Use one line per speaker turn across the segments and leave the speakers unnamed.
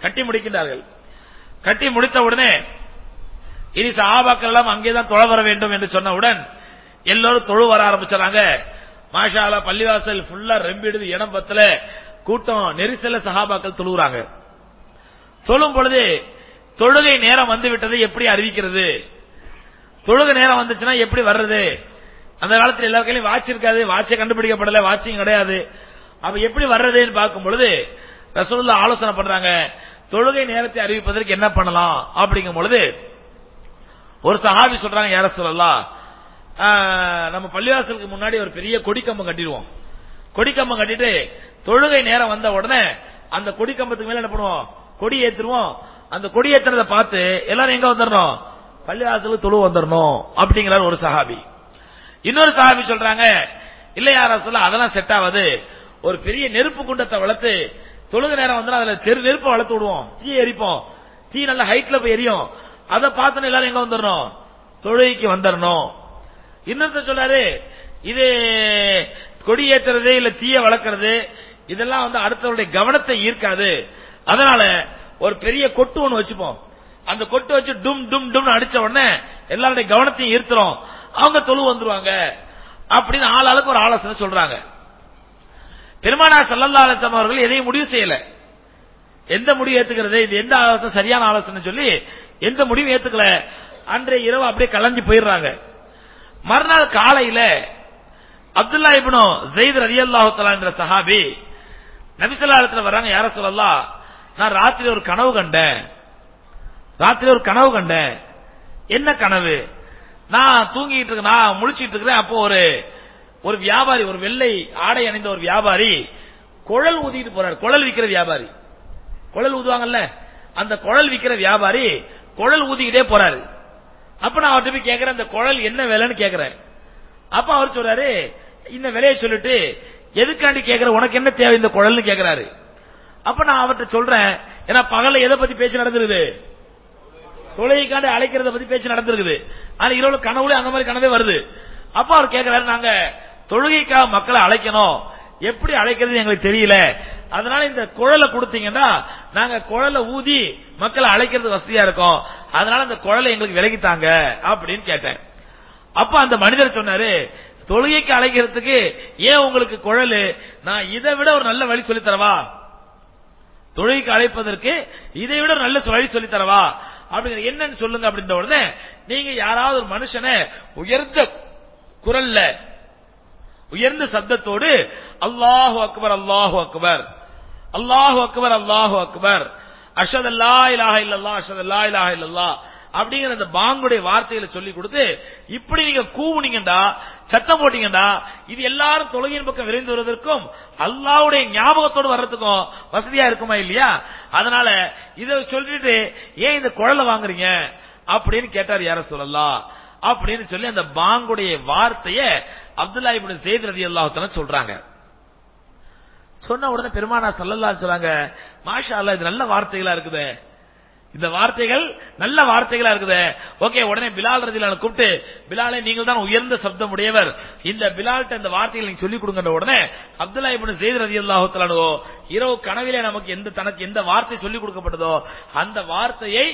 கட்டி முடிக்கின்றார்கள். கட்டி முடித்த உடனே இனி சஹாபாக்கள் எல்லாம் அங்கேதான் தொழ வர வேண்டும் என்று சொன்னவுடன் எல்லோரும் தொழு வர ஆரம்பிச்சாங்க. மாஷாலா பள்ளிவாசல் ஃபுல்லா ரெம்பிடுது இடம் பத்தல கூட்டம் நெரிசல சஹாபாக்கள் தொழுகிறாங்க. தொழும் பொழுது தொழுகை நேரம் வந்து விட்டதை எப்படி அறிவிக்கிறது? தொழுகை நேரம் வந்துச்சுன்னா எப்படி வர்றது? அந்த காலத்தில் எல்லா வாட்ச் இருக்காது வாட்சை கண்டுபிடிக்கப்படல வாட்சிங் கிடையாது. அப்ப எப்படி வர்றதுன்னு பார்க்கும் பொழுது ரசூலுல்லா ஆலோசனை பண்றாங்க. தொழுகை நேரத்தை அறிவிப்பதற்கு என்ன பண்ணலாம்? அப்படிங்கும் பொழுது ஒரு சஹாபி சொல்றாங்க யார சொல்லலாம் நம்ம பள்ளிவாசலுக்கு முன்னாடி ஒரு பெரிய கொடிக்கம்பம் கட்டிடுவோம். கொடிக்கம்பம் கட்டிட்டு தொழுகை நேரம் வந்த உடனே அந்த கொடிக்கம்பத்துக்கு மேல என்ன பண்ணுவோம்? கொடி ஏத்துருவோம் அந்த கொடி ஏத்துறத பார்த்து எல்லாரும் எங்க வந்துடணும் பள்ளிவாசலுக்கு தொழு வந்துடணும் அப்படிங்கிறார் ஒரு சஹாபி. இன்னொரு சஹாபி சொல்றாங்க இல்ல யார சொல்ல அதெல்லாம் செட் ஆகாது. ஒரு பெரிய நெருப்பு குண்டத்தை வளர்த்து தொழுக நேரம் வந்து அதுல தெரு நெருப்பை வளர்த்து விடுவோம். தீ எரிப்போம். தீ நல்ல ஹைட்ல போய் எரியும். அதை பார்த்து எல்லாரும் எங்க வந்துடணும்? தொழுகைக்கு வந்துடணும். இன்னொருத்தர் சொல்றாரு இது கொடி ஏற்றுறது இல்ல தீய வளர்க்கறது இதெல்லாம் வந்து அடுத்தவருடைய கவனத்தை ஈர்க்காது. அதனால ஒரு பெரிய கொட்டு ஒண்ணு வச்சுப்போம். அந்த கொட்டு வச்சு டும் டும் டும் அடிச்ச உடனே எல்லாருடைய கவனத்தையும் ஈர்த்துறோம். அவங்க தொழு வந்துருவாங்க. அப்படின்னு ஆளாளுக்கு ஒரு ஆலோசனை சொல்றாங்க. பெருமானா சல்லல்லா அலிஸ்லாம் அவர்கள் எதையும் முடிவு செய்யல. எந்த முடிவு ஏத்துக்கிறது இது எந்த ஆலோசனை சரியான ஆலோசனை சொல்லி எந்த முடிவு ஏத்துக்கல. அன்றைய இரவு அப்படியே கலந்து போயிடுறாங்க. மறுநாள் காலையில அப்துல்லா இப்னு ஜெயித் ரலியல்லாஹு தஆலா சஹாபி நபிசல்லாலத்தில் வராங்க யார சொல்லலாம் நான் ராத்திரி ஒரு கனவு கண்டேன். ராத்திரி ஒரு கனவு கண்டேன். என்ன கனவு? நான் தூங்கிட்டு இருக்கேன் நான் முழிச்சிட்டு இருக்கிறேன். அப்போ ஒரு ஒரு வியாபாரி ஒரு வெள்ளை ஆடை அணிந்த ஒரு வியாபாரி குழல் ஊதிட்டு போறார். குழல் விற்கிற வியாபாரி. குழல் ஊதுவாங்கல்ல? அந்த குழல் விற்கிற வியாபாரி குழல் ஊதிக்கிட்டே போறாரு. அப்ப நான் அவர்கிட்ட போய் கேட்கிறேன் அந்த குழல் என்ன விலைன்னு கேட்கிறேன் அப்ப அவர் சொல்றாரு இந்த விலையை சொல்லிட்டு எதுக்காண்டி கேட்கிற உனக்கு என்ன தேவை இந்த குழல்னு கேட்கிறாரு அப்ப நான் அவர்கிட்ட சொல்றேன் ஏன்னா பகல்ல எதை பத்தி பேச்சு நடந்துருது தொலைக்காண்டி அழைக்கிறத பத்தி பேச்சு நடந்திருக்குது. ஆனா இரவு கனவுல அந்த மாதிரி கனவே வருது. அப்ப அவர் கேட்கிறாரு நாங்க தொழுகைக்காக மக்களை அழைக்கணும். எப்படி அழைக்கிறது எங்களுக்கு தெரியல. அதனால இந்த குழலை கொடுத்தீங்கன்னா நாங்க குழலை ஊதி மக்களை அழைக்கிறது வசதியா இருக்கும். அதனால இந்த குழலை எங்களுக்கு விலகித்தாங்க அப்படின்னு கேட்டேன். அப்ப அந்த மனிதர் சொன்னாரு தொழுகைக்கு அழைக்கிறதுக்கு ஏன் உங்களுக்கு குழல்? நான் இதை விட ஒரு நல்ல வழி சொல்லி தரவா தொழுகைக்கு அழைப்பதற்கு இதை விட ஒரு நல்ல வழி சொல்லி தரவா அப்படிங்கிற என்னன்னு சொல்லுங்க அப்படின்ற உடனே நீங்க யாராவது ஒரு மனுஷனை உயர்ந்த குரல்ல உயர்ந்த சப்தத்தோடு அல்லாஹு அக்பர் அல்லாஹு அக்பர் அல்லாஹு அக்பர் அல்லாஹு அக்பர் அஷத் அல்லா இலாஹ இல்லல்லா அஷத் அல்லா இலாஹ இல்லல்லா அப்படிங்கிற அந்த பாங்குடைய வார்த்தைகளை சொல்லி கொடுத்து இப்படி நீங்க கூவுனீங்கடா சத்தம் போட்டீங்கடா இது எல்லாரும் தொழுகையின் பக்கம் விரைந்து வருவதற்கும் அல்லாவுடைய ஞாபகத்தோடு வர்றதுக்கும் வசதியா இருக்குமா இல்லையா? அதனால இதை சொல்லிட்டு ஏன் இந்த குழல வாங்குறீங்க? அப்படின்னு கேட்டார் யார சொல்லலாம் அப்படின்னு சொல்லி அந்த பாங்குடைய வார்த்தைய அப்துல்லா இப்படி செய்தி ரதி அல்லாஹத்தன சொல்றாங்க. சொன்ன உடனே பெருமானா சல்லல்லா சொல்றாங்க மாஷா அல்லா இது நல்ல வார்த்தைகளா இருக்குது. இந்த வார்த்தைகள் நல்ல வார்த்தைகளா இருக்குது. ஓகே உடனே பிலால் ரதிலான கூப்பிட்டு பிலாலை நீங்கள் தான் உயர்ந்த சப்தம் உடையவர் இந்த பிலால்ட்ட இந்த வார்த்தைகளை நீங்க சொல்லிக் கொடுங்க உடனே அப்துல்லா இப்படி செய்த ரதி அல்லாஹத்தலானோ இரவு கனவிலே நமக்கு எந்த தனக்கு எந்த வார்த்தை சொல்லிக் கொடுக்கப்பட்டதோ அந்த வார்த்தையை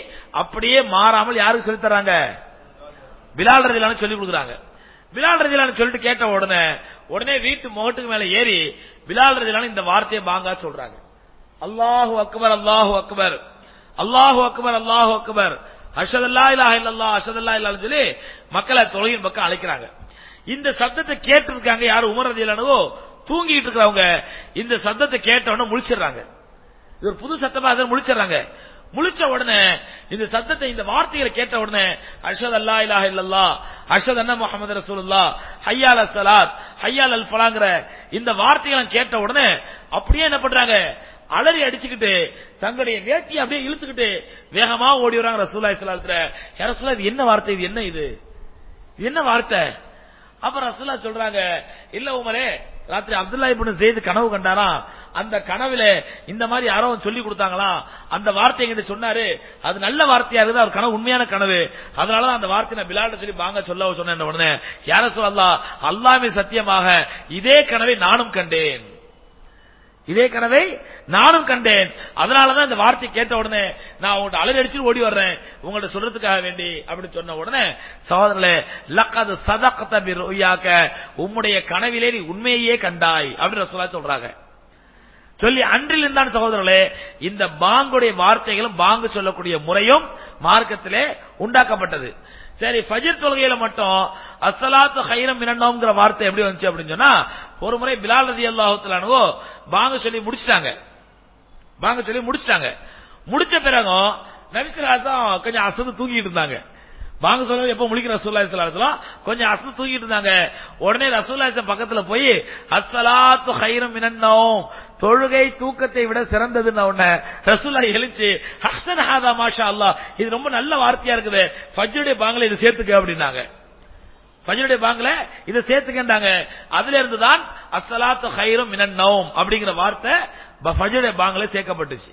அப்படியே மாறாமல் யாருக்கு சொல்லித்தராங்க பிலால் ரதிலான சொல்லி கொடுக்குறாங்க. பிலால் ரதிலான சொல்லிட்டு கேட்ட உடனே உடனே வீட்டு முகட்டுக்கு மேல ஏறி பிலால் ரதிலான இந்த வார்த்தையை பாங்கா சொல்றாங்க. அல்லாஹு அக்பர் அல்லாஹு அக்பர் அல்லாஹு அக்பர் அல்லாஹு அக்பர் அஷத் அல்லா இல்லல்லா அஷத் இல்லான்னு சொல்லி மக்களை தொழுகின் பக்கம் அழைக்கிறாங்க. இந்த சத்தத்தை கேட்டு இருக்காங்க யாரும் உமர் ரதிலானவோ? தூங்கிட்டு இருக்கிறவங்க. இந்த சத்தத்தை கேட்ட உடனே முழிச்சிடுறாங்க. இது ஒரு புது சத்தமா அதை முழிச்சிடுறாங்க. முழிச்ச உடனே இந்த சத்தத்தை இந்த வார்த்தைகளை கேட்ட உடனே அஷத் அல்லா இலாஹ இல்லல்லா அஷத் அண்ணா முகமது ரசூல்லா ஹையால் அசலாத் ஹையால் அல் ஃபலாங்கிற இந்த வார்த்தைகளை கேட்ட உடனே அப்படியே என்ன பண்றாங்க? அலறி அடிச்சுக்கிட்டு தங்களுடைய வேட்டி அப்படியே இழுத்துக்கிட்டு வேகமா ஓடி வராங்க ரசூல்லா இஸ்லாத்துல ரசூலா இது என்ன வார்த்தை? இது என்ன இது? இது என்ன வார்த்தை? அப்ப ரசூல்லா சொல்றாங்க இல்ல உமரே ராத்திரி அப்துல்லா இப்படி செய்து கனவு கண்டாரா அந்த கனவுல இந்த மாதிரி யாரோ சொல்லி கொடுத்தாங்களா? அந்த வார்த்தை எங்கிட்ட சொன்னாரு. அது நல்ல வார்த்தையா இருக்குது. அவர் கனவு உண்மையான கனவு. அதனாலதான் அந்த வார்த்தை நான் பிலாட்ட சொல்லி வாங்க சொல்ல சொன்னேன் உடனே. யார சொல்லா அல்லாமே சத்தியமாக இதே கனவை நானும் கண்டேன். இதே கனவை நானும் கண்டேன். அதனாலதான் இந்த வார்த்தை கேட்ட உடனே நான் உங்கள்கிட்ட அலறி ஓடி வர்றேன். உங்கள்ட்ட சொல்றதுக்காக வேண்டி அப்படின்னு சொன்ன உடனே சகோதரர்களே லக்கது சதகத உம்முடைய கனவிலே நீ உண்மையே கண்டாய். அப்படின்னு சொல்ல சொல்றாங்க. சொல்லி அன்றில் இருந்தான் சகோதரர்களே இந்த பாங்குடைய வார்த்தைகளும் பாங்கு சொல்லக்கூடிய முறையும் மார்க்கத்திலே உண்டாக்கப்பட்டது. சரி ஃபஜர் தொழுகையில மட்டும் அசலாத்து ஹைரம் மினன்னோங்கிற வார்த்தை எப்படி வந்துச்சு அப்படின்னு சொன்னா ஒரு முறை பிலால் ரதி அல்லாஹுத்தலானோ பாங்க சொல்லி முடிச்சிட்டாங்க. பாங்க சொல்லி முடிச்சிட்டாங்க. முடிச்ச பிறகும் நபிசுல்லா தான் கொஞ்சம் அசந்து தூங்கிட்டு இருந்தாங்க. வாங்க சொல்ல எப்ப முழிக்கிற ரசூல்லா ஸல்லல்லாஹு கொஞ்சம் அசந்து தூங்கிட்டு இருந்தாங்க. உடனே ரசூல்லா பக்கத்துல போய் அஸ்ஸலாத்து ஹைரம் மினன்னோம் தொழுகை தூக்கத்தை விட சிறந்ததுன்னு உடனே ரசூல்லா எழுச்சு ஹசன் ஹாதா மாஷா அல்லாஹ் இது ரொம்ப நல்ல வார்த்தையா இருக்குது. ஃபஜ்ருடைய பாங்கல இது சேர்த்துக்க அப்படின்னாங்க. ஃபஜ்ருடைய பாங்கல இதை சேர்த்துக்கின்றாங்க. அதுல இருந்துதான் தான் ஹைரம் ஹைரும் மினன் அப்படிங்கிற வார்த்தை ஃபஜ்ருடைய பாங்கல சேர்க்கப்பட்டுச்சு.